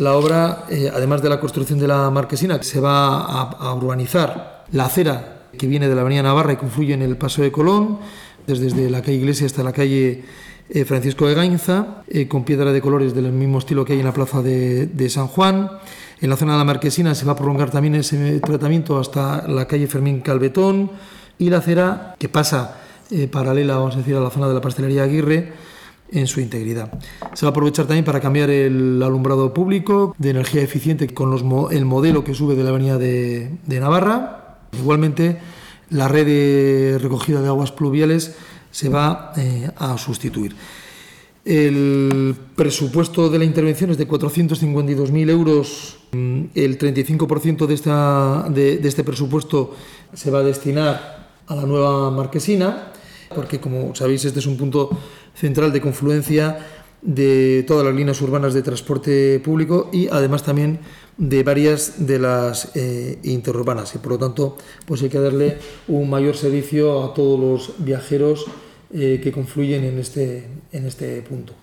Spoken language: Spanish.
La obra, eh, además de la construcción de la marquesina, se va a, urbanizar la acera que viene de la Avenida Navarra y confluye en el Paso de Colón, desde, la calle Iglesia hasta la calle eh, Francisco de Gainza, eh, con piedra de colores del mismo estilo que hay en la plaza de, San Juan. En la zona de la Marquesina se va a prolongar también ese tratamiento hasta la calle Fermín Calvetón y la acera que pasa paralela, vamos a decir, a la zona de la pastelería Aguirre en su integridad. Se va a aprovechar también para cambiar el alumbrado público de energía eficiente con los, el modelo que sube de la avenida de, de Navarra. Igualmente, la red de recogida de aguas pluviales se va eh, a sustituir. El presupuesto de la intervención es de 452.000 euros. El 35% de, esta, de, de este presupuesto se va a destinar a la nueva marquesina, porque como sabéis este es un punto central de confluencia de todas las líneas urbanas de transporte público y además también de varias de las eh, interurbanas y por lo tanto pues hay que darle un mayor servicio a todos los viajeros eh, que confluyen en este, en este punto.